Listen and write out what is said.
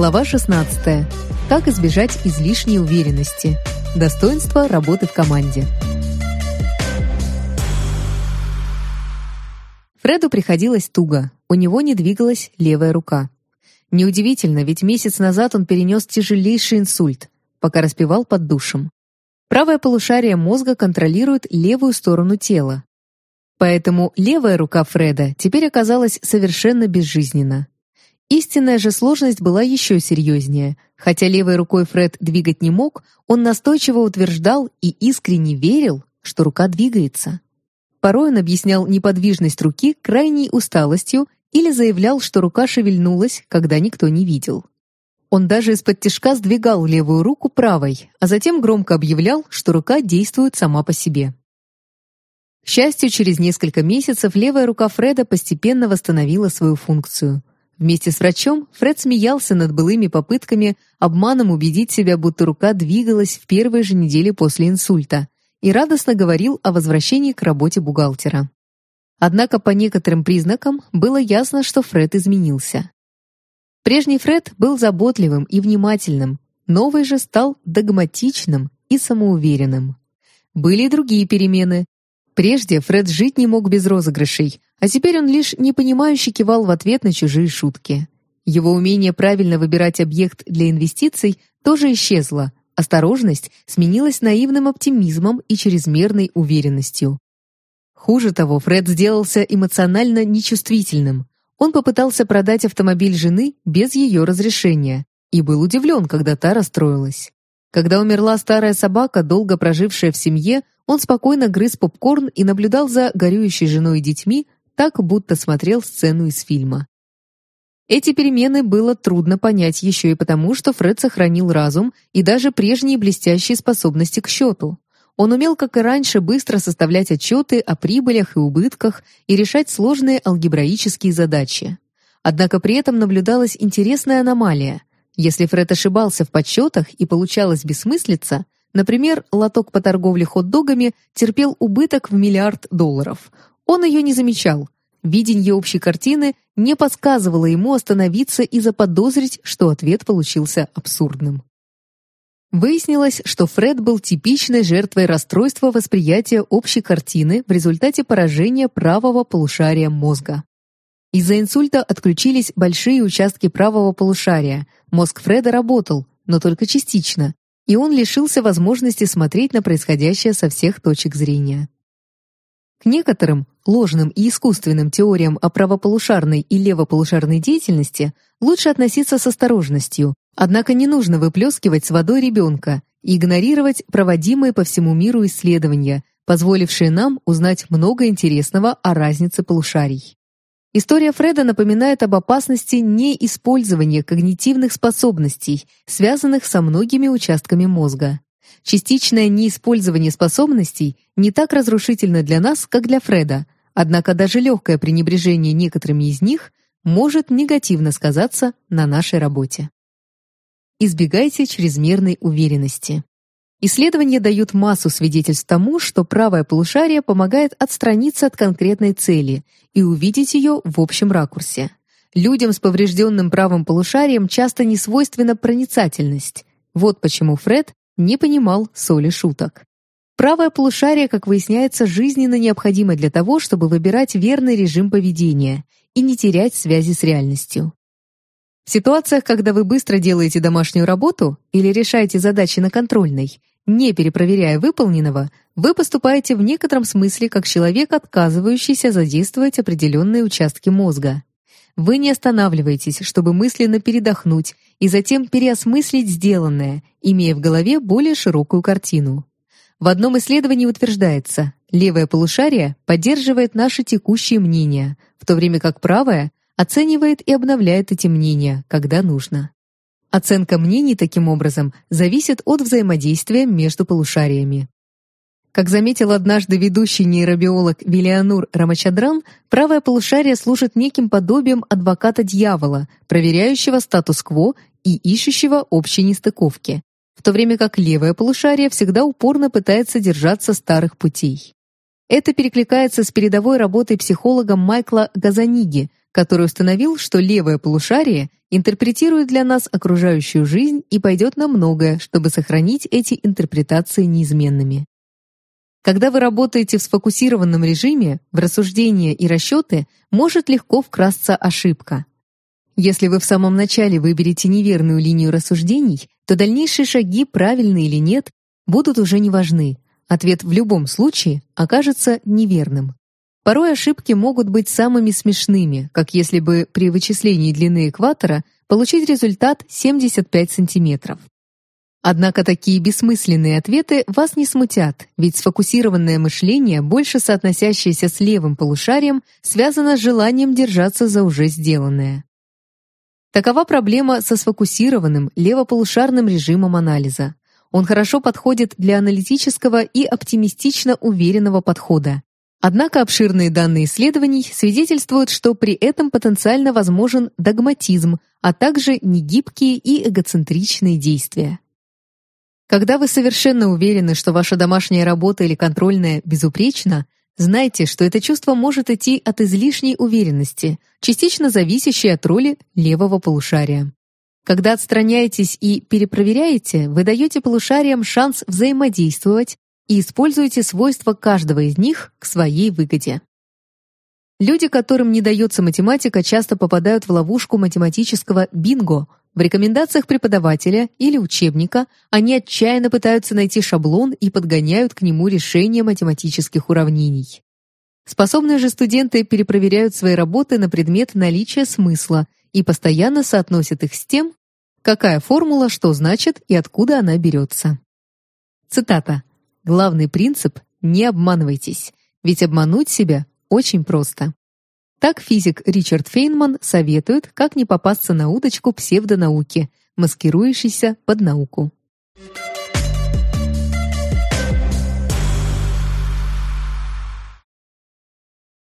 Глава 16. Как избежать излишней уверенности. Достоинство работы в команде. Фреду приходилось туго. У него не двигалась левая рука. Неудивительно, ведь месяц назад он перенес тяжелейший инсульт, пока распевал под душем. Правое полушарие мозга контролирует левую сторону тела. Поэтому левая рука Фреда теперь оказалась совершенно безжизненна. Истинная же сложность была еще серьезнее. Хотя левой рукой Фред двигать не мог, он настойчиво утверждал и искренне верил, что рука двигается. Порой он объяснял неподвижность руки крайней усталостью или заявлял, что рука шевельнулась, когда никто не видел. Он даже из-под тишка сдвигал левую руку правой, а затем громко объявлял, что рука действует сама по себе. К счастью, через несколько месяцев левая рука Фреда постепенно восстановила свою функцию. Вместе с врачом Фред смеялся над былыми попытками обманом убедить себя, будто рука двигалась в первые же недели после инсульта, и радостно говорил о возвращении к работе бухгалтера. Однако по некоторым признакам было ясно, что Фред изменился. Прежний Фред был заботливым и внимательным, новый же стал догматичным и самоуверенным. Были и другие перемены. Прежде Фред жить не мог без розыгрышей, а теперь он лишь непонимающе кивал в ответ на чужие шутки. Его умение правильно выбирать объект для инвестиций тоже исчезло. Осторожность сменилась наивным оптимизмом и чрезмерной уверенностью. Хуже того, Фред сделался эмоционально нечувствительным. Он попытался продать автомобиль жены без ее разрешения и был удивлен, когда та расстроилась. Когда умерла старая собака, долго прожившая в семье, он спокойно грыз попкорн и наблюдал за горюющей женой и детьми, так будто смотрел сцену из фильма. Эти перемены было трудно понять еще и потому, что Фред сохранил разум и даже прежние блестящие способности к счету. Он умел, как и раньше, быстро составлять отчеты о прибылях и убытках и решать сложные алгебраические задачи. Однако при этом наблюдалась интересная аномалия. Если Фред ошибался в подсчетах и получалось бессмыслица, например, лоток по торговле хот-догами терпел убыток в миллиард долларов, он ее не замечал. Видение общей картины не подсказывало ему остановиться и заподозрить, что ответ получился абсурдным. Выяснилось, что Фред был типичной жертвой расстройства восприятия общей картины в результате поражения правого полушария мозга. Из-за инсульта отключились большие участки правого полушария. Мозг Фреда работал, но только частично, и он лишился возможности смотреть на происходящее со всех точек зрения. К некоторым ложным и искусственным теориям о правополушарной и левополушарной деятельности лучше относиться с осторожностью, однако не нужно выплескивать с водой ребенка и игнорировать проводимые по всему миру исследования, позволившие нам узнать много интересного о разнице полушарий. История Фреда напоминает об опасности неиспользования когнитивных способностей, связанных со многими участками мозга. Частичное неиспользование способностей не так разрушительно для нас, как для Фреда, однако даже легкое пренебрежение некоторыми из них может негативно сказаться на нашей работе. Избегайте чрезмерной уверенности. Исследования дают массу свидетельств тому, что правое полушарие помогает отстраниться от конкретной цели и увидеть ее в общем ракурсе. Людям с поврежденным правым полушарием часто не свойственна проницательность. Вот почему Фред не понимал соли шуток. Правое полушарие, как выясняется, жизненно необходимо для того, чтобы выбирать верный режим поведения и не терять связи с реальностью. В ситуациях, когда вы быстро делаете домашнюю работу или решаете задачи на контрольной, не перепроверяя выполненного, вы поступаете в некотором смысле как человек, отказывающийся задействовать определенные участки мозга. Вы не останавливаетесь, чтобы мысленно передохнуть и затем переосмыслить сделанное, имея в голове более широкую картину. В одном исследовании утверждается, левое полушарие поддерживает наши текущие мнения, в то время как правое оценивает и обновляет эти мнения, когда нужно. Оценка мнений таким образом зависит от взаимодействия между полушариями. Как заметил однажды ведущий нейробиолог Вилианур Рамачадран, правое полушарие служит неким подобием адвоката дьявола, проверяющего статус-кво и ищущего общей нестыковки, в то время как левое полушарие всегда упорно пытается держаться старых путей. Это перекликается с передовой работой психолога Майкла Газаниги, который установил, что левое полушарие интерпретирует для нас окружающую жизнь и пойдет на многое, чтобы сохранить эти интерпретации неизменными. Когда вы работаете в сфокусированном режиме, в рассуждения и расчеты может легко вкрасться ошибка. Если вы в самом начале выберете неверную линию рассуждений, то дальнейшие шаги, правильные или нет, будут уже не важны. Ответ в любом случае окажется неверным. Порой ошибки могут быть самыми смешными, как если бы при вычислении длины экватора получить результат 75 сантиметров. Однако такие бессмысленные ответы вас не смутят, ведь сфокусированное мышление, больше соотносящееся с левым полушарием, связано с желанием держаться за уже сделанное. Такова проблема со сфокусированным левополушарным режимом анализа. Он хорошо подходит для аналитического и оптимистично уверенного подхода. Однако обширные данные исследований свидетельствуют, что при этом потенциально возможен догматизм, а также негибкие и эгоцентричные действия. Когда вы совершенно уверены, что ваша домашняя работа или контрольная безупречна, знайте, что это чувство может идти от излишней уверенности, частично зависящей от роли левого полушария. Когда отстраняетесь и перепроверяете, вы даете полушариям шанс взаимодействовать и используете свойства каждого из них к своей выгоде. Люди, которым не дается математика, часто попадают в ловушку математического бинго – в рекомендациях преподавателя или учебника они отчаянно пытаются найти шаблон и подгоняют к нему решение математических уравнений. Способные же студенты перепроверяют свои работы на предмет наличия смысла и постоянно соотносят их с тем, какая формула что значит и откуда она берется. Цитата. «Главный принцип – не обманывайтесь, ведь обмануть себя очень просто». Так физик Ричард Фейнман советует, как не попасться на удочку псевдонауки, маскирующейся под науку. Thank